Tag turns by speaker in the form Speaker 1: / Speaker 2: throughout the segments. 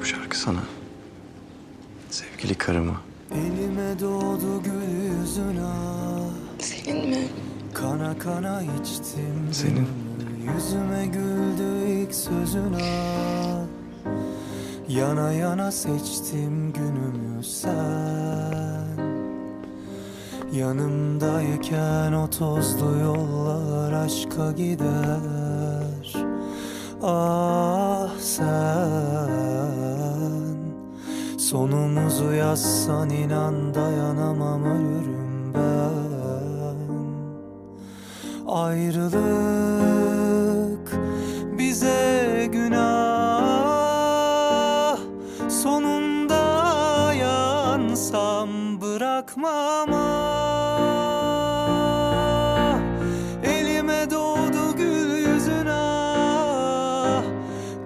Speaker 1: Bu şarkı sana. Sevgili karıma.
Speaker 2: Elime doğdu gül yüzüne
Speaker 3: Senin mi?
Speaker 2: Kana kana içtim
Speaker 1: Senin.
Speaker 2: Yüzüme güldü ilk sözüne Yana yana seçtim günümü sen. Yanımdayken o tozlu yollar aşka gider. Ah sen. Sonumuzu yazsan inan dayanamam ölürüm ben. Ayrılık bize bırakmam ah. Elime doğdu gül yüzüne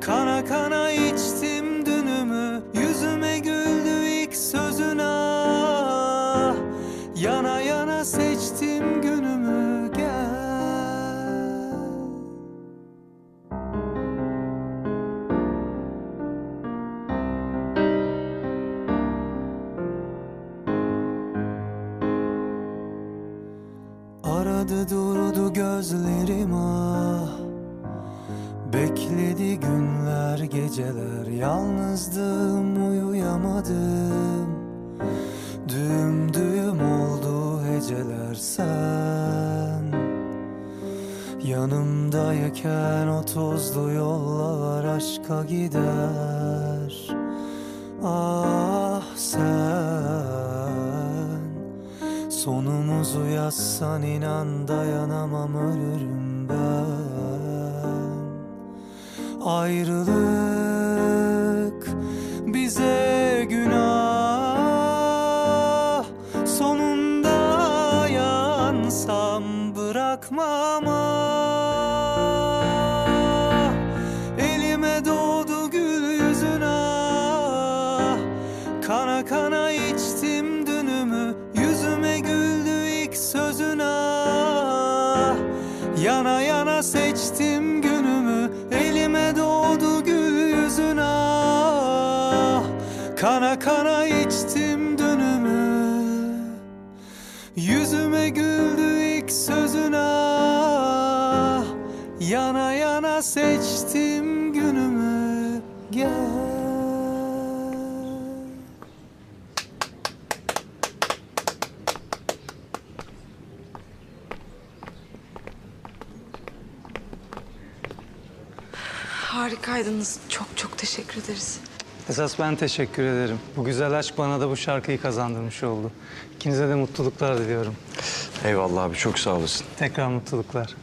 Speaker 2: Kana kana içtim dünümü Yüzüme güldü ilk sözüne Yana yana seçtim günümü Aradı durdu gözlerim ah. Bekledi günler geceler. Yalnızdım uyuyamadım. Düğüm düğüm oldu heceler sen. Yanımdayken o tozlu yollar aşka gider. Ah sen Sonumuzu yazsan inan dayanamam ölürüm ben. Ayrılık bize günah. Sonunda yansam bırakmam Yana yana seçtim günümü Elime doğdu gül yüzüne. Kana kana içtim dünümü Yüzüme güldü ilk sözüne. Yana yana seçtim günümü Gel
Speaker 3: Harikaydınız. Çok çok teşekkür ederiz.
Speaker 4: Esas ben teşekkür ederim. Bu güzel aşk bana da bu şarkıyı kazandırmış oldu. İkinize de mutluluklar diliyorum.
Speaker 1: Eyvallah abi çok sağ olasın.
Speaker 4: Tekrar mutluluklar.